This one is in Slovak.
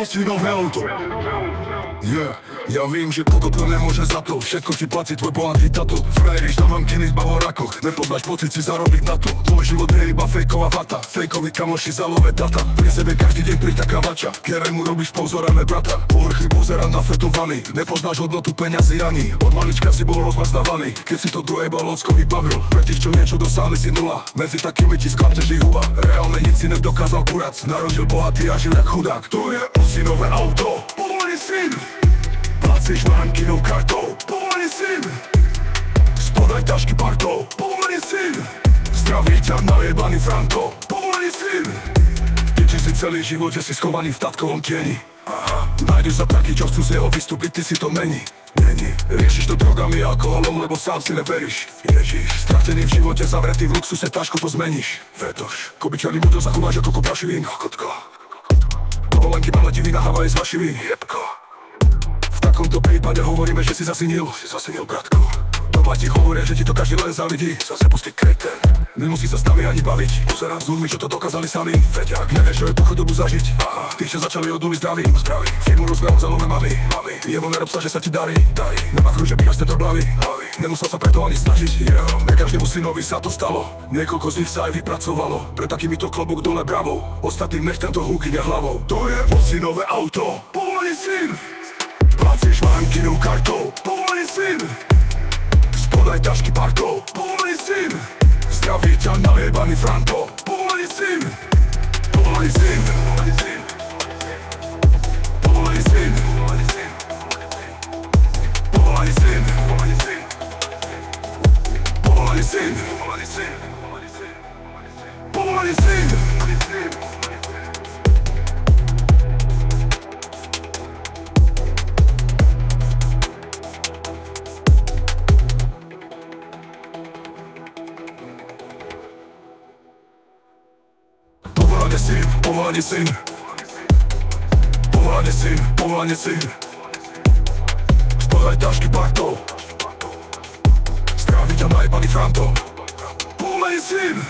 posti nové auto Yeah, ja vím, že pokoto nemôže za to. Všetko ti platí tvoj bohatý tato. Frajeriš, dávam kiny z bavorakoch Nepoznáš pocit si zarobiť na to. Tvoj život je iba fejková vata. Fejkovi kamoši zalové data. Pri sebe každý deň pritaká vača. Keremu robíš pozorené brata. Povrchy pozera nafetovaný Nepoznáš hodnotu peňazí ani. Od malička si bol rozmaznávaný Keď si to druhé bol lockový bavril Pre tých, čo niečo dosáhli si nula. Medzi takými ti sklapne huba. Reálne nic si nedokázal kurac Narodil bohatý a žil jak chudák. To je osinové auto. Povolený syn Placíš bankinou kartou? Povolený syn! Spodaj tašky partou? Povolený syn! Zdraví ťa najebaný Franko Povolený syn! Piči si celý život, že si schovaný v tatkovom tieni? Aha, nájdeš za taký, čo chcú z jeho vystúpiť, ty si to mení. Není, riešiš to drogami a alkoholom, lebo sám si neveríš. Ježiš, stratený v živote, zavretý v luxuse, ťažko to zmeníš. Vetoš, kobyčaný budel zachováš ako koprašivý Kokotko Dovolenky mala divy na Havaji z vašivý Takomto prípade hovoríme, že si zasinil. Si zasinil, bratku. Doma ti hovoria, že ti to každý len zavidí Zase pustý kreten. Nemusí sa s nami ani baviť Pozerám z ľuďmi, čo to dokázali sami. Veď ak nevieš, čo je tú chudobu zažiť. Aha, tí, čo začali od nuly zdraví. Zdraví. Firmu rozbehol za nové mami. Mami. Jebo nerob sa, že sa ti darí. Darí. Nemá že bíhaš to hlavy Hlavy Nemusel sa preto ani snažiť. Yeah. Ne každému synovi sa to stalo. Niekoľko z nich sa aj vypracovalo. Pre takýmito klobúk dole bravo Ostatným nech tento húky hlavou. To je synové auto. Povolený syn Placíš bankinu kartou Povolený syn Spodaj tašky partou Povolený syn Zdraví ťa najebaný Franko Povolený syn Povolený syn Povolený syn Povolený syn Povolený syn Povolený Povolanie syn, povolanie syn. Povolanie syn, povolanie syn. Spodaj tašky partou Strávi ťa najebaný Franto. Povolanie syn